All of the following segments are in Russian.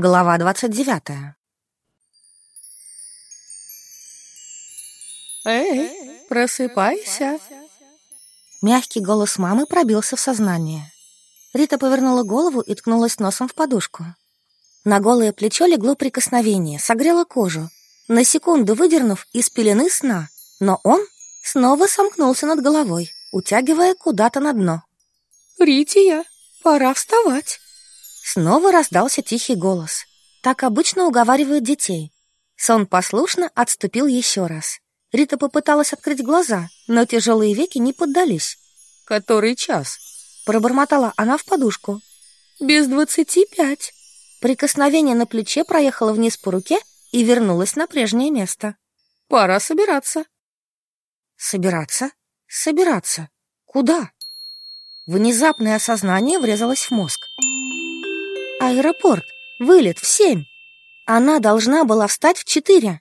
Глава двадцать девятая. «Эй, просыпайся!» Мягкий голос мамы пробился в сознание. Рита повернула голову и ткнулась носом в подушку. На голое плечо легло прикосновение, согрело кожу, на секунду выдернув из пелены сна, но он снова сомкнулся над головой, утягивая куда-то на дно. «Рития, пора вставать!» Снова раздался тихий голос. Так обычно уговаривают детей. Сон послушно отступил еще раз. Рита попыталась открыть глаза, но тяжелые веки не поддались. «Который час?» Пробормотала она в подушку. «Без двадцати пять». Прикосновение на плече проехало вниз по руке и вернулось на прежнее место. «Пора собираться». «Собираться? Собираться? Куда?» Внезапное осознание врезалось в мозг. Аэропорт. Вылет в семь. Она должна была встать в четыре.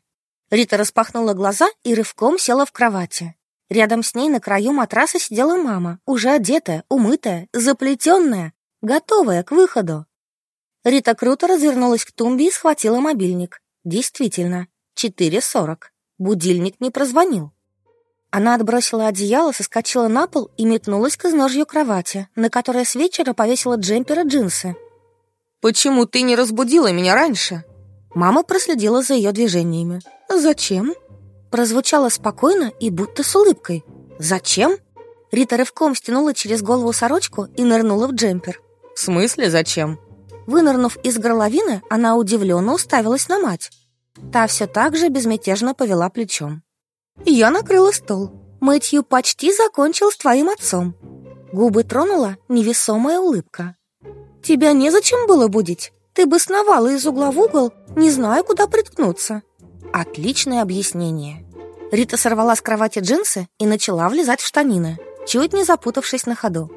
Рита распахнула глаза и рывком села в кровати. Рядом с ней на краю матраса сидела мама, уже одетая, умытая, заплетенная, готовая к выходу. Рита круто развернулась к тумбе и схватила мобильник. Действительно, 4.40. Будильник не прозвонил. Она отбросила одеяло, соскочила на пол и метнулась к изножью кровати, на которой с вечера повесила джемпер и джинсы. «Почему ты не разбудила меня раньше?» Мама проследила за ее движениями. «Зачем?» Прозвучало спокойно и будто с улыбкой. «Зачем?» Рита рывком стянула через голову сорочку и нырнула в джемпер. «В смысле зачем?» Вынырнув из горловины, она удивленно уставилась на мать. Та все так же безмятежно повела плечом. «Я накрыла стол. Мытью почти закончил с твоим отцом». Губы тронула невесомая улыбка. Тебя незачем было будить. Ты бы сновала из угла в угол, не зная, куда приткнуться. Отличное объяснение. Рита сорвала с кровати джинсы и начала влезать в штанины, чуть не запутавшись на ходу.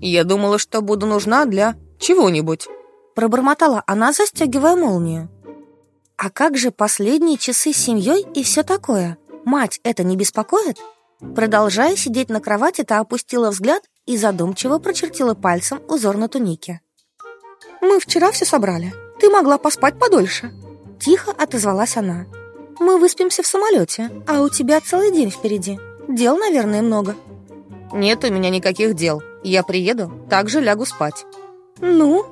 «Я думала, что буду нужна для чего-нибудь», пробормотала она, застегивая молнию. «А как же последние часы с семьей и все такое? Мать это не беспокоит?» Продолжая сидеть на кровати, та опустила взгляд и задумчиво прочертила пальцем узор на тунике. Мы вчера все собрали. Ты могла поспать подольше. Тихо отозвалась она. Мы выспимся в самолете, а у тебя целый день впереди. Дел, наверное, много. Нет у меня никаких дел. Я приеду, также лягу спать. Ну?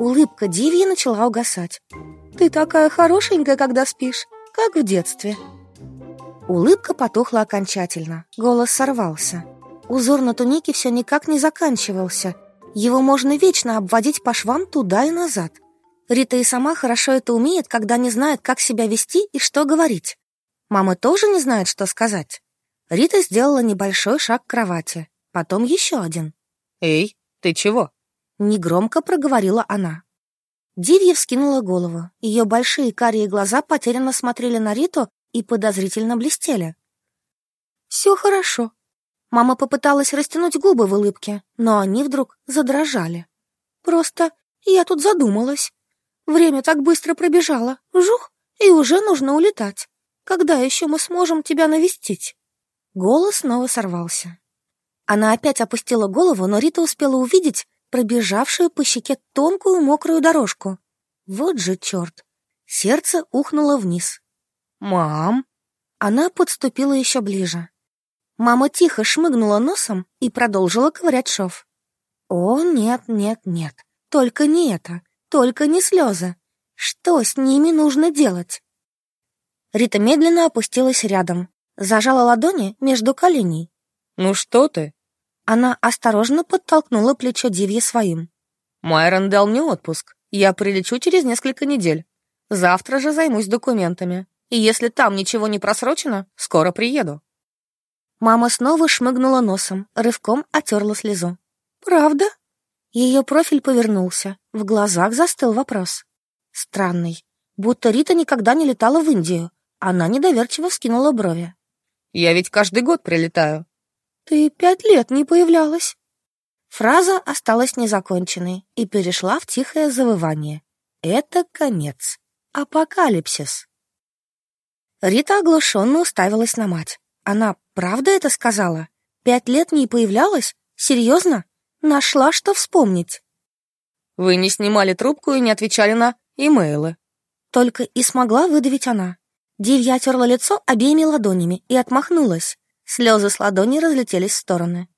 Улыбка Дивьи начала угасать. Ты такая хорошенькая, когда спишь, как в детстве. Улыбка потухла окончательно, голос сорвался. Узор на тунике все никак не заканчивался, его можно вечно обводить по швам туда и назад. Рита и сама хорошо это умеет, когда не знает, как себя вести и что говорить. Мама тоже не знает, что сказать. Рита сделала небольшой шаг к кровати, потом еще один. «Эй, ты чего?» Негромко проговорила она. Дивья вскинула голову. Ее большие карие глаза потерянно смотрели на Риту и подозрительно блестели. «Все хорошо», Мама попыталась растянуть губы в улыбке, но они вдруг задрожали. Просто я тут задумалась. Время так быстро пробежало. Жух, и уже нужно улетать. Когда еще мы сможем тебя навестить? Голос снова сорвался. Она опять опустила голову, но Рита успела увидеть пробежавшую по щеке тонкую мокрую дорожку. Вот же черт! Сердце ухнуло вниз. «Мам!» Она подступила еще ближе. Мама тихо шмыгнула носом и продолжила ковырять шов. «О, нет, нет, нет, только не это, только не слезы. Что с ними нужно делать?» Рита медленно опустилась рядом, зажала ладони между коленей. «Ну что ты?» Она осторожно подтолкнула плечо Дивьи своим. «Майрон дал мне отпуск. Я прилечу через несколько недель. Завтра же займусь документами. И если там ничего не просрочено, скоро приеду». Мама снова шмыгнула носом, рывком отерла слезу. «Правда?» Ее профиль повернулся, в глазах застыл вопрос. Странный, будто Рита никогда не летала в Индию. Она недоверчиво вскинула брови. «Я ведь каждый год прилетаю». «Ты пять лет не появлялась». Фраза осталась незаконченной и перешла в тихое завывание. Это конец. Апокалипсис. Рита оглушенно уставилась на мать. Она правда это сказала? Пять лет не появлялась? Серьезно? Нашла, что вспомнить. Вы не снимали трубку и не отвечали на имейлы. Только и смогла выдавить она. Дивья отерла лицо обеими ладонями и отмахнулась. Слезы с ладони разлетелись в стороны.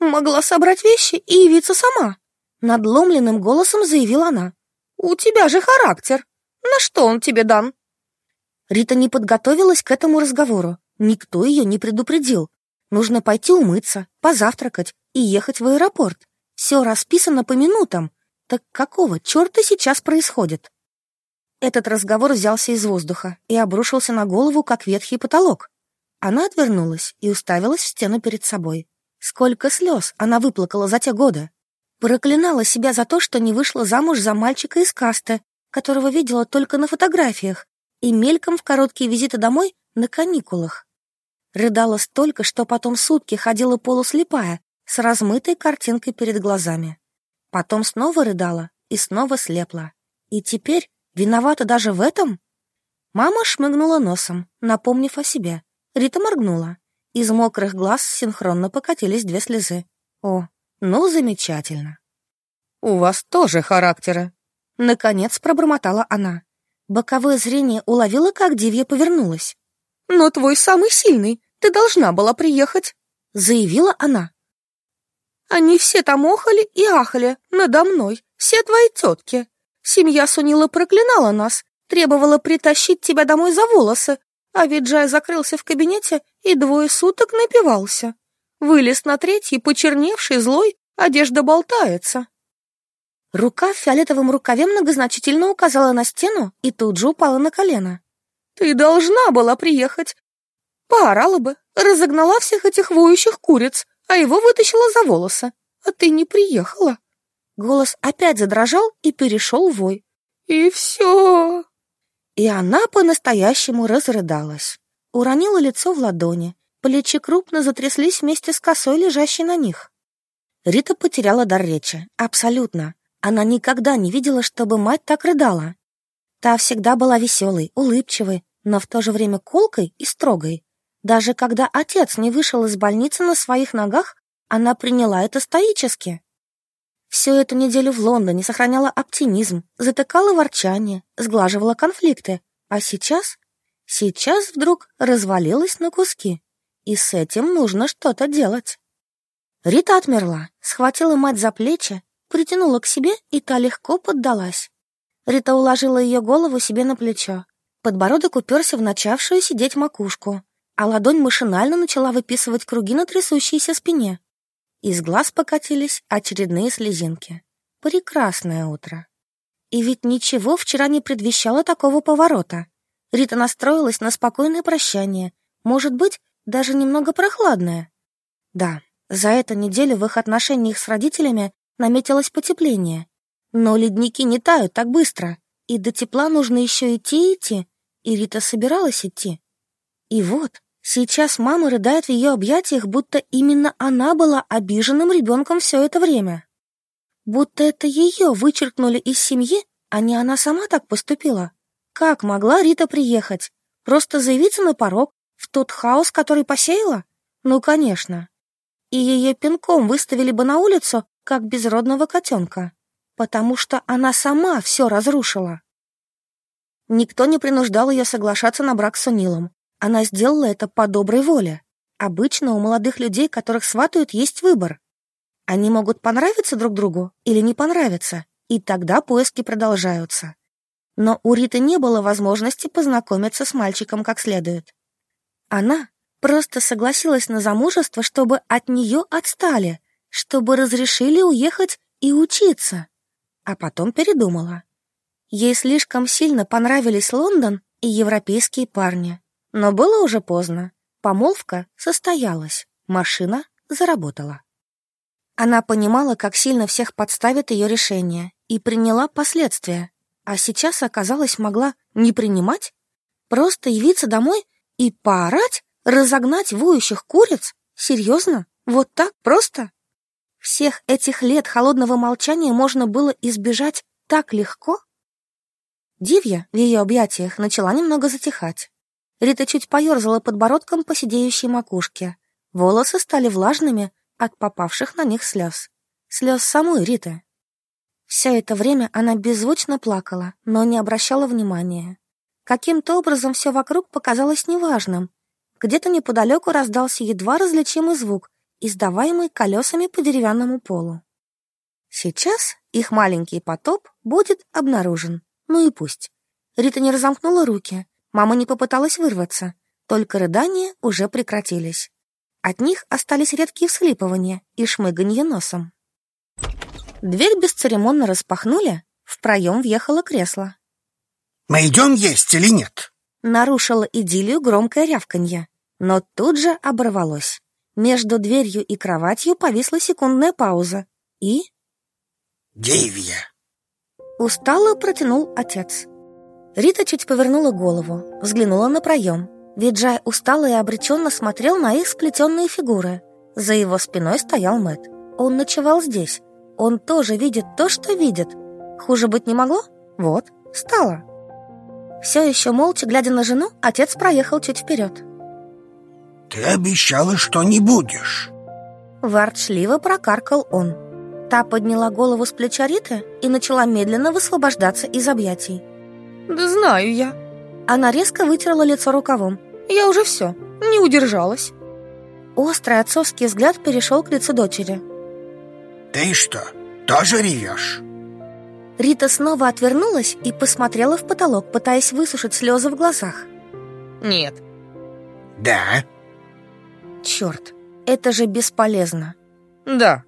«Могла собрать вещи и явиться сама», — надломленным голосом заявила она. «У тебя же характер. На что он тебе дан?» Рита не подготовилась к этому разговору. Никто ее не предупредил. Нужно пойти умыться, позавтракать и ехать в аэропорт. Все расписано по минутам. Так какого черта сейчас происходит? Этот разговор взялся из воздуха и обрушился на голову, как ветхий потолок. Она отвернулась и уставилась в стену перед собой. Сколько слез она выплакала за те годы. Проклинала себя за то, что не вышла замуж за мальчика из касты, которого видела только на фотографиях, и мельком в короткие визиты домой на каникулах. Рыдала столько, что потом сутки ходила полуслепая, с размытой картинкой перед глазами. Потом снова рыдала и снова слепла. И теперь виновата даже в этом? Мама шмыгнула носом, напомнив о себе. Рита моргнула. Из мокрых глаз синхронно покатились две слезы. О, ну, замечательно. «У вас тоже характеры», — наконец пробормотала она. Боковое зрение уловило, как Дивья повернулась. «Но твой самый сильный, ты должна была приехать», — заявила она. «Они все там охали и ахали надо мной, все твои тетки. Семья Сунила проклинала нас, требовала притащить тебя домой за волосы, а Виджай закрылся в кабинете и двое суток напивался. Вылез на третий, почерневший, злой, одежда болтается. Рука в фиолетовом рукаве многозначительно указала на стену и тут же упала на колено. «Ты должна была приехать. Поорала бы, разогнала всех этих воющих куриц, а его вытащила за волосы. А ты не приехала». Голос опять задрожал и перешел в вой. «И все!» И она по-настоящему разрыдалась. Уронила лицо в ладони, Плечи крупно затряслись вместе с косой, лежащей на них. Рита потеряла дар речи. Абсолютно. Она никогда не видела, чтобы мать так рыдала. Та всегда была веселой, улыбчивой, но в то же время колкой и строгой. Даже когда отец не вышел из больницы на своих ногах, она приняла это стоически. Всю эту неделю в Лондоне сохраняла оптимизм, затыкала ворчание, сглаживала конфликты. А сейчас? Сейчас вдруг развалилась на куски и с этим нужно что-то делать. Рита отмерла, схватила мать за плечи, притянула к себе, и та легко поддалась. Рита уложила ее голову себе на плечо. Подбородок уперся в начавшую сидеть макушку, а ладонь машинально начала выписывать круги на трясущейся спине. Из глаз покатились очередные слезинки. Прекрасное утро. И ведь ничего вчера не предвещало такого поворота. Рита настроилась на спокойное прощание. Может быть, даже немного прохладная. Да, за эту неделю в их отношениях с родителями наметилось потепление. Но ледники не тают так быстро, и до тепла нужно еще идти и идти, и Рита собиралась идти. И вот, сейчас мама рыдает в ее объятиях, будто именно она была обиженным ребенком все это время. Будто это ее вычеркнули из семьи, а не она сама так поступила. Как могла Рита приехать? Просто заявиться на порог, в тот хаос, который посеяла? Ну, конечно. И ее пинком выставили бы на улицу, как безродного котенка, потому что она сама все разрушила. Никто не принуждал ее соглашаться на брак с Унилом. Она сделала это по доброй воле. Обычно у молодых людей, которых сватают, есть выбор. Они могут понравиться друг другу или не понравиться, и тогда поиски продолжаются. Но у Риты не было возможности познакомиться с мальчиком как следует. Она просто согласилась на замужество, чтобы от нее отстали, чтобы разрешили уехать и учиться. А потом передумала. Ей слишком сильно понравились Лондон и европейские парни. Но было уже поздно. Помолвка состоялась, машина заработала. Она понимала, как сильно всех подставит ее решение, и приняла последствия. А сейчас, оказалось, могла не принимать, просто явиться домой и поорать? Разогнать воющих куриц? Серьезно? Вот так просто? Всех этих лет холодного молчания можно было избежать так легко? Дивья в ее объятиях начала немного затихать. Рита чуть поерзала подбородком по сидеющей макушке. Волосы стали влажными от попавших на них слез. Слез самой Риты. Все это время она беззвучно плакала, но не обращала внимания. Каким-то образом все вокруг показалось неважным. Где-то неподалеку раздался едва различимый звук, издаваемый колесами по деревянному полу. Сейчас их маленький потоп будет обнаружен. Ну и пусть. Рита не разомкнула руки, мама не попыталась вырваться, только рыдания уже прекратились. От них остались редкие всхлипывания и шмыганье носом. Дверь бесцеремонно распахнули, в проем въехало кресло. «Мы идем есть или нет?» Нарушило идиллию громкое рявканье, но тут же оборвалось. Между дверью и кроватью повисла секундная пауза. И... «Девья!» Устало протянул отец. Рита чуть повернула голову, взглянула на проем. Виджай устало и обреченно смотрел на их сплетенные фигуры. За его спиной стоял Мэт. Он ночевал здесь, он тоже видит то, что видит. Хуже быть не могло? Вот, стало. Все еще молча, глядя на жену, отец проехал чуть вперед. «Ты обещала, что не будешь!» Ворчливо прокаркал он. Та подняла голову с плеча Риты и начала медленно высвобождаться из объятий. «Да знаю я!» Она резко вытерла лицо рукавом. «Я уже все, не удержалась!» Острый отцовский взгляд перешел к лицу дочери. Ты что, тоже ревешь? Рита снова отвернулась и посмотрела в потолок, пытаясь высушить слезы в глазах. Нет. Да. Черт, это же бесполезно. Да.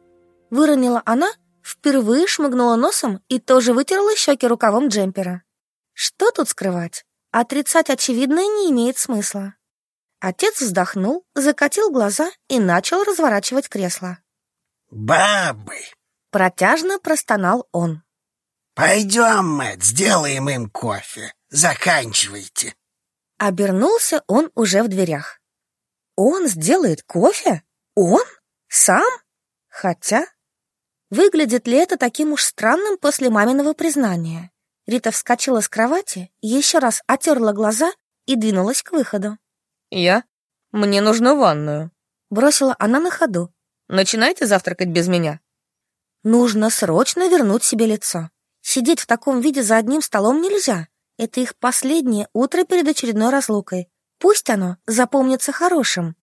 Выронила она, впервые шмыгнула носом и тоже вытерла щеки рукавом джемпера. Что тут скрывать? Отрицать очевидное не имеет смысла. Отец вздохнул, закатил глаза и начал разворачивать кресло. «Бабы!» — протяжно простонал он. «Пойдем, Мэтт, сделаем им кофе. Заканчивайте». Обернулся он уже в дверях. «Он сделает кофе? Он? Сам? Хотя...» Выглядит ли это таким уж странным после маминого признания? Рита вскочила с кровати, еще раз отерла глаза и двинулась к выходу. «Я? Мне нужно ванную», — бросила она на ходу, Начинайте завтракать без меня. Нужно срочно вернуть себе лицо. Сидеть в таком виде за одним столом нельзя. Это их последнее утро перед очередной разлукой. Пусть оно запомнится хорошим.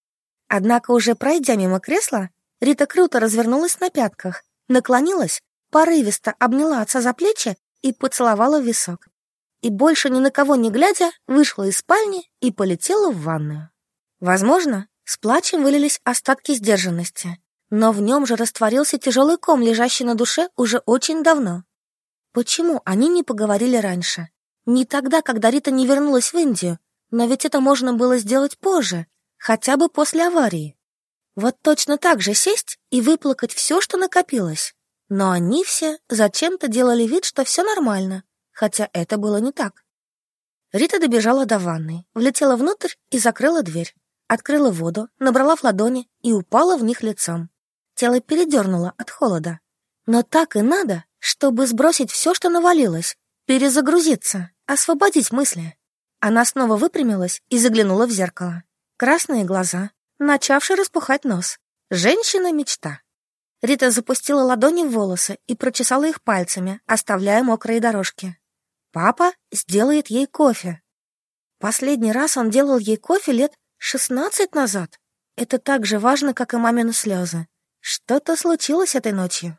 Однако уже пройдя мимо кресла, Рита круто развернулась на пятках, наклонилась, порывисто обняла отца за плечи и поцеловала висок. И больше ни на кого не глядя, вышла из спальни и полетела в ванную. Возможно, с плачем вылились остатки сдержанности но в нем же растворился тяжелый ком, лежащий на душе уже очень давно. Почему они не поговорили раньше? Не тогда, когда Рита не вернулась в Индию, но ведь это можно было сделать позже, хотя бы после аварии. Вот точно так же сесть и выплакать все, что накопилось. Но они все зачем-то делали вид, что все нормально, хотя это было не так. Рита добежала до ванной, влетела внутрь и закрыла дверь. Открыла воду, набрала в ладони и упала в них лицом. Тело передернуло от холода. Но так и надо, чтобы сбросить все, что навалилось, перезагрузиться, освободить мысли. Она снова выпрямилась и заглянула в зеркало. Красные глаза, начавший распухать нос. Женщина-мечта. Рита запустила ладони в волосы и прочесала их пальцами, оставляя мокрые дорожки. Папа сделает ей кофе. Последний раз он делал ей кофе лет шестнадцать назад. Это так же важно, как и мамины слезы. Что-то случилось этой ночью.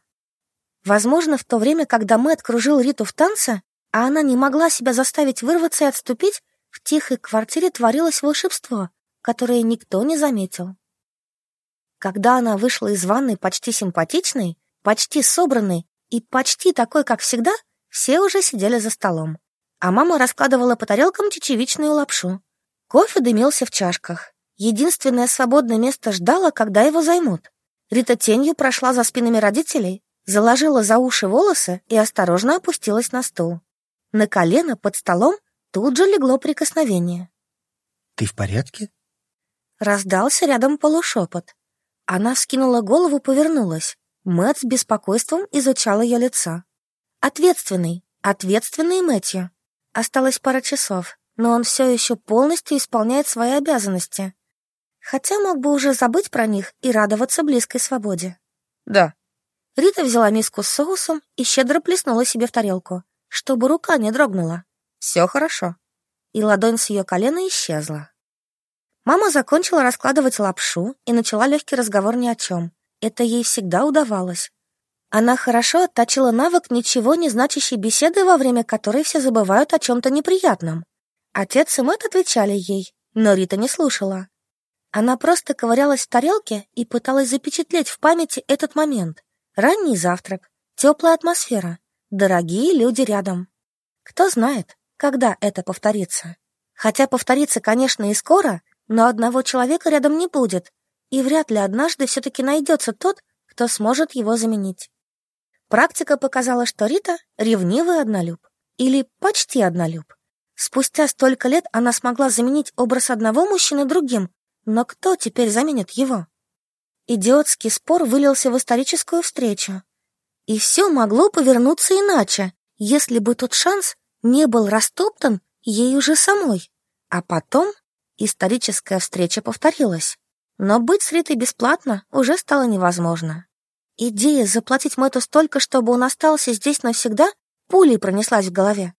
Возможно, в то время, когда Мэтт кружил Риту в танце, а она не могла себя заставить вырваться и отступить, в тихой квартире творилось волшебство, которое никто не заметил. Когда она вышла из ванной почти симпатичной, почти собранной и почти такой, как всегда, все уже сидели за столом. А мама раскладывала по тарелкам чечевичную лапшу. Кофе дымился в чашках. Единственное свободное место ждало, когда его займут. Рита тенью прошла за спинами родителей, заложила за уши волосы и осторожно опустилась на стул. На колено под столом тут же легло прикосновение. «Ты в порядке?» Раздался рядом полушепот. Она вскинула голову, повернулась. Мэтт с беспокойством изучал ее лицо. Ответственный, ответственный Мэтью. Осталось пара часов, но он все еще полностью исполняет свои обязанности хотя мог бы уже забыть про них и радоваться близкой свободе. Да. Рита взяла миску с соусом и щедро плеснула себе в тарелку, чтобы рука не дрогнула. Все хорошо. И ладонь с ее колена исчезла. Мама закончила раскладывать лапшу и начала легкий разговор ни о чем. Это ей всегда удавалось. Она хорошо отточила навык ничего не значащей беседы, во время которой все забывают о чем-то неприятном. Отец и мать отвечали ей, но Рита не слушала. Она просто ковырялась в тарелке и пыталась запечатлеть в памяти этот момент. Ранний завтрак, теплая атмосфера, дорогие люди рядом. Кто знает, когда это повторится. Хотя повторится, конечно, и скоро, но одного человека рядом не будет, и вряд ли однажды все-таки найдется тот, кто сможет его заменить. Практика показала, что Рита — ревнивый однолюб. Или почти однолюб. Спустя столько лет она смогла заменить образ одного мужчины другим, но кто теперь заменит его? Идиотский спор вылился в историческую встречу. И все могло повернуться иначе, если бы тот шанс не был растоптан ей уже самой. А потом историческая встреча повторилась. Но быть с Ритой бесплатно уже стало невозможно. Идея заплатить Мэтту столько, чтобы он остался здесь навсегда, пулей пронеслась в голове.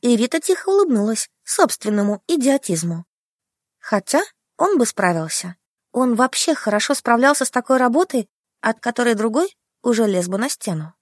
И Рита тихо улыбнулась собственному идиотизму. Хотя он бы справился. Он вообще хорошо справлялся с такой работой, от которой другой уже лез бы на стену.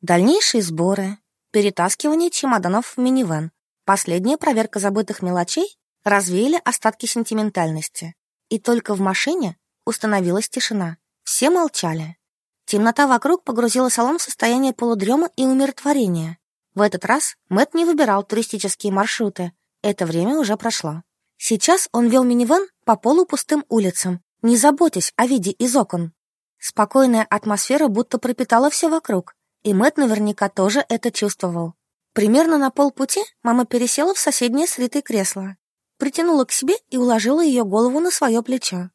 Дальнейшие сборы, перетаскивание чемоданов в минивэн, последняя проверка забытых мелочей развеяли остатки сентиментальности. И только в машине установилась тишина. Все молчали. Темнота вокруг погрузила салон в состояние полудрема и умиротворения. В этот раз Мэт не выбирал туристические маршруты. Это время уже прошло. Сейчас он вел минивэн по полупустым улицам, не заботясь о виде из окон. Спокойная атмосфера будто пропитала все вокруг, и Мэт наверняка тоже это чувствовал. Примерно на полпути мама пересела в соседнее с Ритой кресло, притянула к себе и уложила ее голову на свое плечо.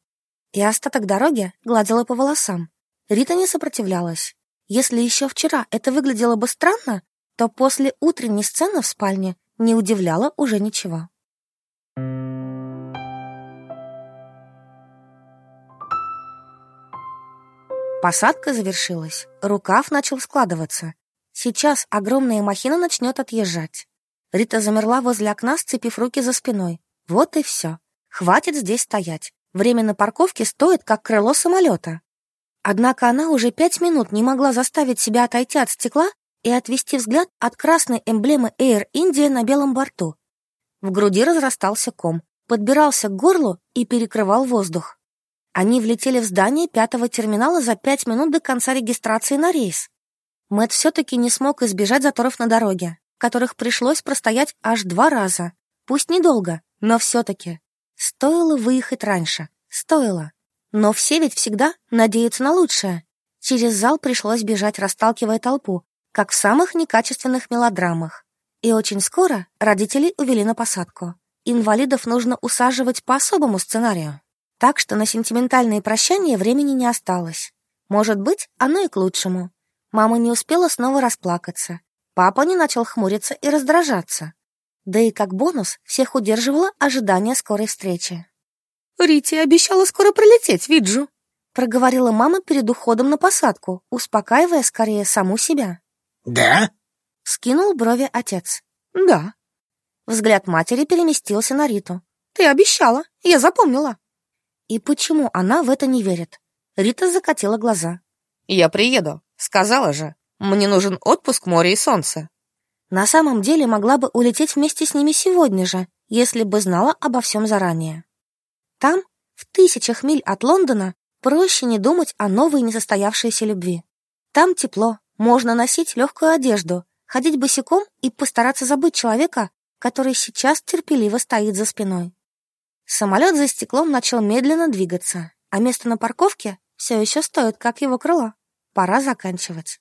И остаток дороги гладила по волосам, Рита не сопротивлялась. Если еще вчера это выглядело бы странно, то после утренней сцены в спальне не удивляло уже ничего. Посадка завершилась, рукав начал складываться. Сейчас огромная махина начнет отъезжать. Рита замерла возле окна, сцепив руки за спиной. Вот и все. Хватит здесь стоять. Время на парковке стоит, как крыло самолета. Однако она уже пять минут не могла заставить себя отойти от стекла и отвести взгляд от красной эмблемы Air India на белом борту. В груди разрастался ком, подбирался к горлу и перекрывал воздух. Они влетели в здание пятого терминала за пять минут до конца регистрации на рейс. Мэтт все-таки не смог избежать заторов на дороге, которых пришлось простоять аж два раза. Пусть недолго, но все-таки. Стоило выехать раньше. Стоило. Но все ведь всегда надеются на лучшее. Через зал пришлось бежать, расталкивая толпу, как в самых некачественных мелодрамах. И очень скоро родителей увели на посадку. Инвалидов нужно усаживать по особому сценарию. Так что на сентиментальные прощания времени не осталось. Может быть, оно и к лучшему. Мама не успела снова расплакаться. Папа не начал хмуриться и раздражаться. Да и как бонус всех удерживало ожидание скорой встречи. Рити обещала скоро прилететь, Виджу», — проговорила мама перед уходом на посадку, успокаивая скорее саму себя. «Да?» — скинул брови отец. «Да». Взгляд матери переместился на Риту. «Ты обещала, я запомнила». И почему она в это не верит? Рита закатила глаза. «Я приеду, сказала же. Мне нужен отпуск, море и солнце». На самом деле могла бы улететь вместе с ними сегодня же, если бы знала обо всем заранее. Там, в тысячах миль от Лондона, проще не думать о новой несостоявшейся любви. Там тепло, можно носить легкую одежду, ходить босиком и постараться забыть человека, который сейчас терпеливо стоит за спиной. Самолет за стеклом начал медленно двигаться, а место на парковке все еще стоит, как его крыло. Пора заканчивать.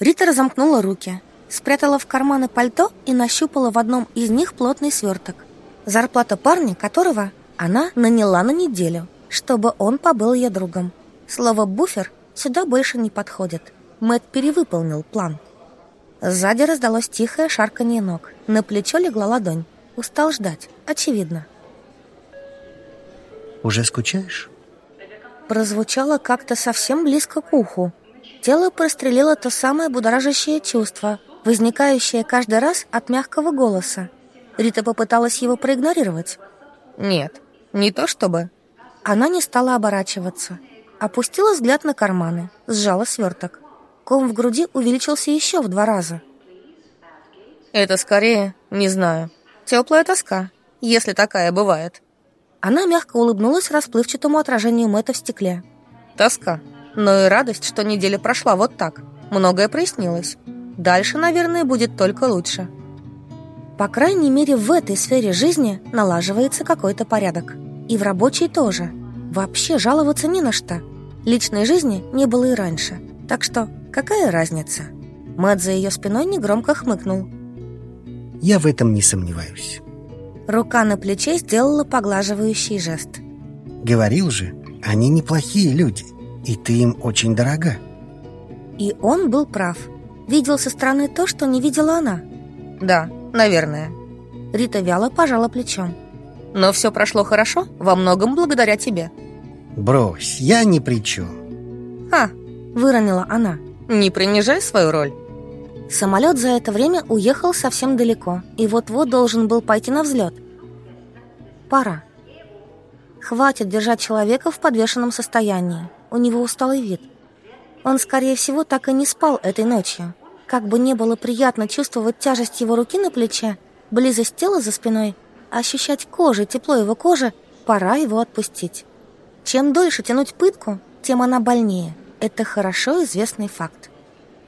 Рита разомкнула руки, спрятала в карманы пальто и нащупала в одном из них плотный сверток. Зарплата парня, которого она наняла на неделю, чтобы он побыл ее другом. Слово «буфер» сюда больше не подходит. Мэт перевыполнил план. Сзади раздалось тихое шарканье ног. На плечо легла ладонь. Устал ждать, очевидно. «Уже скучаешь?» прозвучало как-то совсем близко к уху. Тело прострелило то самое будоражащее чувство, возникающее каждый раз от мягкого голоса. Рита попыталась его проигнорировать. Нет, не то чтобы. Она не стала оборачиваться. Опустила взгляд на карманы, сжала сверток. Ком в груди увеличился еще в два раза. Это скорее, не знаю, теплая тоска, если такая бывает. Она мягко улыбнулась расплывчатому отражению Мэтта в стекле. Тоска, но и радость, что неделя прошла вот так. Многое прояснилось. Дальше, наверное, будет только лучше. По крайней мере, в этой сфере жизни налаживается какой-то порядок. И в рабочей тоже. Вообще жаловаться не на что. Личной жизни не было и раньше. Так что какая разница? Мэтт за ее спиной негромко хмыкнул. Я в этом не сомневаюсь. Рука на плече сделала поглаживающий жест. Говорил же, они неплохие люди, и ты им очень дорога. И он был прав. Видел со стороны то, что не видела она. Да, наверное. Рита вяло пожала плечом. Но все прошло хорошо, во многом благодаря тебе. Брось, я ни при чем. Ха, выронила она. Не принижай свою роль. Самолет за это время уехал совсем далеко и вот-вот должен был пойти на взлет. Пора. Хватит держать человека в подвешенном состоянии. У него усталый вид. Он, скорее всего, так и не спал этой ночью. Как бы не было приятно чувствовать тяжесть его руки на плече, близость тела за спиной, ощущать кожей тепло его кожи, пора его отпустить. Чем дольше тянуть пытку, тем она больнее. Это хорошо известный факт.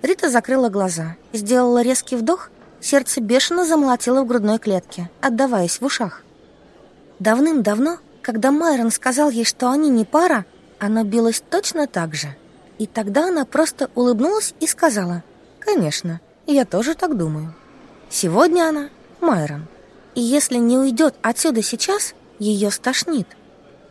Рита закрыла глаза, сделала резкий вдох, сердце бешено замолотило в грудной клетке, отдаваясь в ушах. Давным-давно, когда Майрон сказал ей, что они не пара, оно билось точно так же. И тогда она просто улыбнулась и сказала «Конечно, я тоже так думаю». Сегодня она Майрон. И если не уйдет отсюда сейчас, ее стошнит.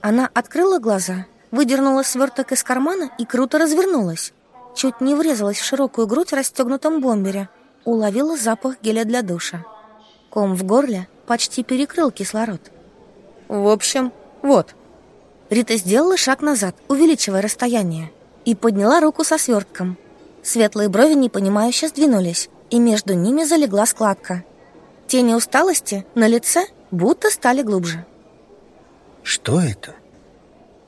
Она открыла глаза, выдернула сверток из кармана и круто развернулась. Чуть не врезалась в широкую грудь в расстегнутом бомбере. Уловила запах геля для душа. Ком в горле почти перекрыл кислород. В общем, вот. Рита сделала шаг назад, увеличивая расстояние и подняла руку со свертком. Светлые брови непонимающе сдвинулись, и между ними залегла складка. Тени усталости на лице будто стали глубже. Что это?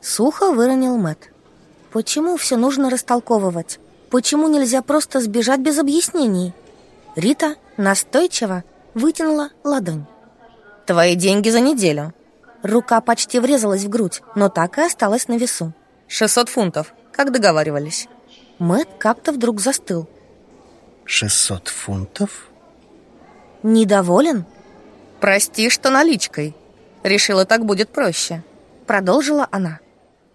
Сухо выронил Мэт. Почему все нужно растолковывать? Почему нельзя просто сбежать без объяснений? Рита настойчиво вытянула ладонь. Твои деньги за неделю. Рука почти врезалась в грудь, но так и осталась на весу. 600 фунтов как договаривались. Мэт как-то вдруг застыл. Шестьсот фунтов? Недоволен? Прости, что наличкой. Решила, так будет проще. Продолжила она.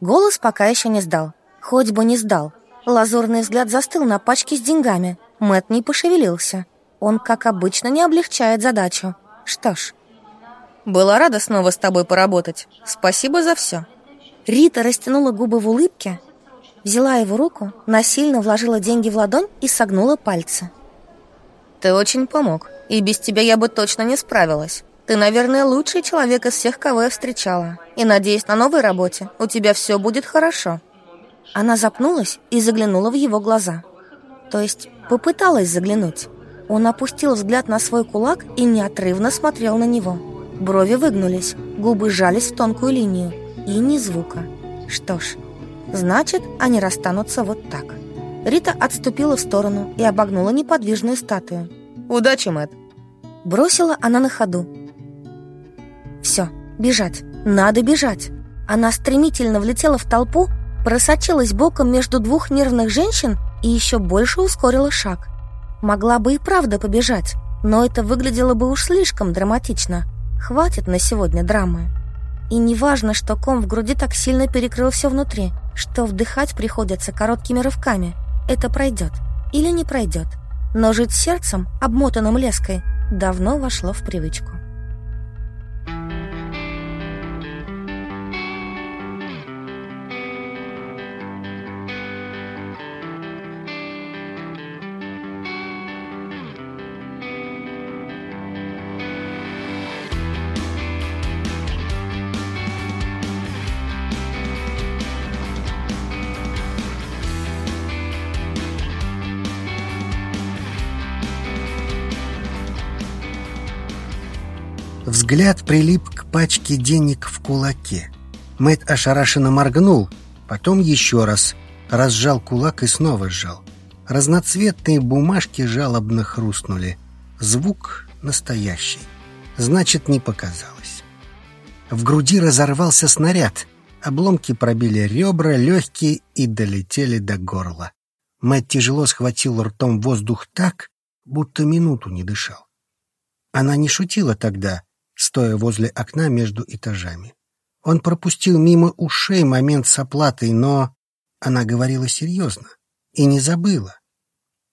Голос пока еще не сдал. Хоть бы не сдал. Лазурный взгляд застыл на пачке с деньгами. Мэт не пошевелился. Он, как обычно, не облегчает задачу. Что ж. Была рада снова с тобой поработать. Спасибо за все. Рита растянула губы в улыбке Взяла его руку, насильно вложила деньги в ладонь и согнула пальцы. «Ты очень помог, и без тебя я бы точно не справилась. Ты, наверное, лучший человек из всех, кого я встречала. И, надеюсь, на новой работе у тебя все будет хорошо». Она запнулась и заглянула в его глаза. То есть попыталась заглянуть. Он опустил взгляд на свой кулак и неотрывно смотрел на него. Брови выгнулись, губы сжались в тонкую линию. И ни звука. Что ж, Значит, они расстанутся вот так. Рита отступила в сторону и обогнула неподвижную статую. «Удачи, Мэтт!» Бросила она на ходу. «Все, бежать, надо бежать!» Она стремительно влетела в толпу, просочилась боком между двух нервных женщин и еще больше ускорила шаг. Могла бы и правда побежать, но это выглядело бы уж слишком драматично. Хватит на сегодня драмы. И не важно, что ком в груди так сильно перекрыл все внутри что вдыхать приходится короткими рывками. Это пройдет или не пройдет. Но жить сердцем, обмотанным леской, давно вошло в привычку. Взгляд прилип к пачке денег в кулаке. Мэт ошарашенно моргнул, потом еще раз. Разжал кулак и снова сжал. Разноцветные бумажки жалобно хрустнули. Звук настоящий. Значит, не показалось. В груди разорвался снаряд. Обломки пробили ребра, легкие и долетели до горла. Мэтт тяжело схватил ртом воздух так, будто минуту не дышал. Она не шутила тогда, стоя возле окна между этажами. Он пропустил мимо ушей момент с оплатой, но она говорила серьезно и не забыла.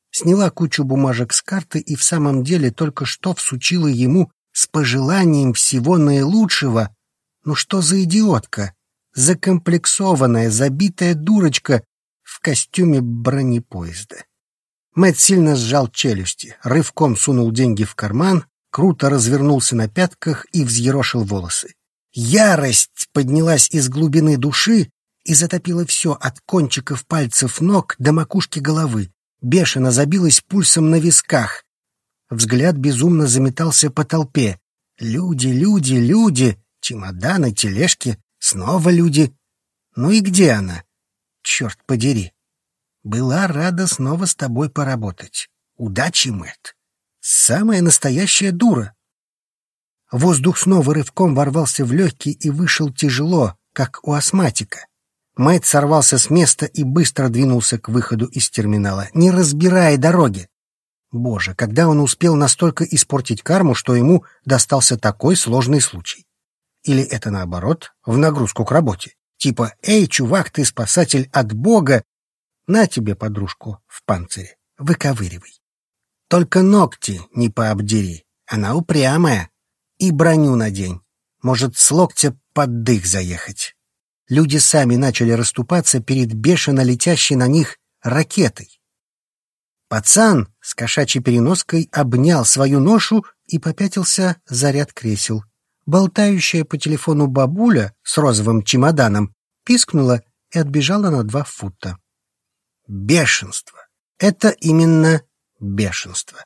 Сняла кучу бумажек с карты и в самом деле только что всучила ему с пожеланием всего наилучшего. Ну что за идиотка? Закомплексованная, забитая дурочка в костюме бронепоезда. Мэтт сильно сжал челюсти, рывком сунул деньги в карман, круто развернулся на пятках и взъерошил волосы. Ярость поднялась из глубины души и затопила все от кончиков пальцев ног до макушки головы. Бешено забилась пульсом на висках. Взгляд безумно заметался по толпе. Люди, люди, люди, чемоданы, тележки, снова люди. Ну и где она? Черт подери. Была рада снова с тобой поработать. Удачи, Мэтт. Самая настоящая дура. Воздух снова рывком ворвался в легкий и вышел тяжело, как у астматика. Мэтт сорвался с места и быстро двинулся к выходу из терминала, не разбирая дороги. Боже, когда он успел настолько испортить карму, что ему достался такой сложный случай? Или это наоборот, в нагрузку к работе? Типа «Эй, чувак, ты спасатель от Бога!» На тебе подружку в панцире, выковыривай. Только ногти не пообдери, она упрямая. И броню надень. Может, с локтя под дых заехать. Люди сами начали расступаться перед бешено летящей на них ракетой. Пацан с кошачьей переноской обнял свою ношу и попятился за ряд кресел. Болтающая по телефону бабуля с розовым чемоданом пискнула и отбежала на два фута. Бешенство. Это именно бешенство.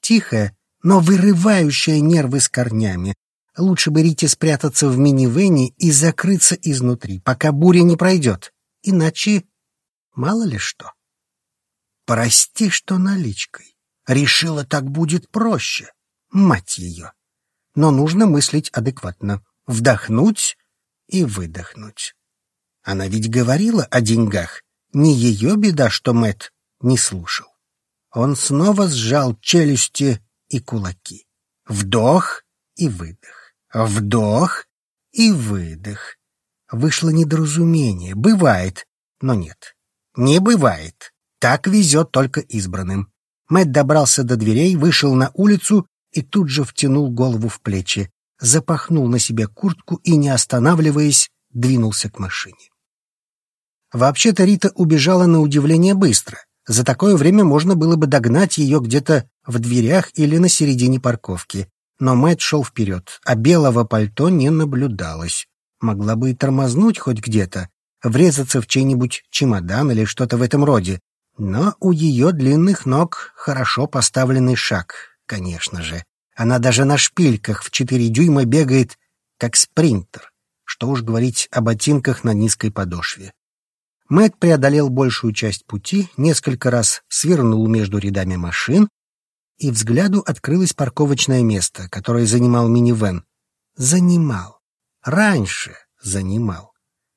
Тихое, но вырывающая нервы с корнями. Лучше бы Рите спрятаться в минивэне и закрыться изнутри, пока буря не пройдет. Иначе мало ли что. Прости, что наличкой. Решила, так будет проще. Мать ее. Но нужно мыслить адекватно. Вдохнуть и выдохнуть. Она ведь говорила о деньгах. Не ее беда, что Мэт не слушал. Он снова сжал челюсти и кулаки. Вдох и выдох. Вдох и выдох. Вышло недоразумение. Бывает, но нет. Не бывает. Так везет только избранным. Мэтт добрался до дверей, вышел на улицу и тут же втянул голову в плечи, запахнул на себе куртку и, не останавливаясь, двинулся к машине. Вообще-то Рита убежала на удивление быстро. За такое время можно было бы догнать ее где-то в дверях или на середине парковки. Но Мэтт шел вперед, а белого пальто не наблюдалось. Могла бы и тормознуть хоть где-то, врезаться в чей-нибудь чемодан или что-то в этом роде. Но у ее длинных ног хорошо поставленный шаг, конечно же. Она даже на шпильках в четыре дюйма бегает, как спринтер. Что уж говорить о ботинках на низкой подошве. Мэтт преодолел большую часть пути, несколько раз свернул между рядами машин, и взгляду открылось парковочное место, которое занимал минивэн. Занимал. Раньше занимал.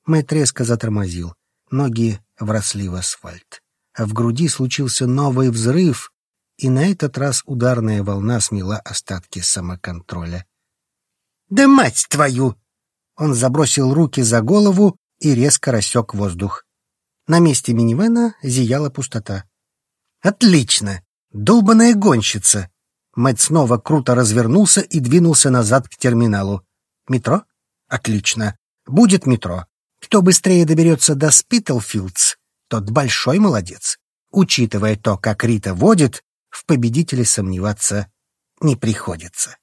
Мэтт резко затормозил. Ноги вросли в асфальт. А в груди случился новый взрыв, и на этот раз ударная волна смела остатки самоконтроля. «Да мать твою!» Он забросил руки за голову и резко рассек воздух. На месте минивэна зияла пустота. «Отлично! Долбаная гонщица!» Мэтт снова круто развернулся и двинулся назад к терминалу. «Метро? Отлично. Будет метро. Кто быстрее доберется до Спитлфилдс, тот большой молодец. Учитывая то, как Рита водит, в победителе сомневаться не приходится».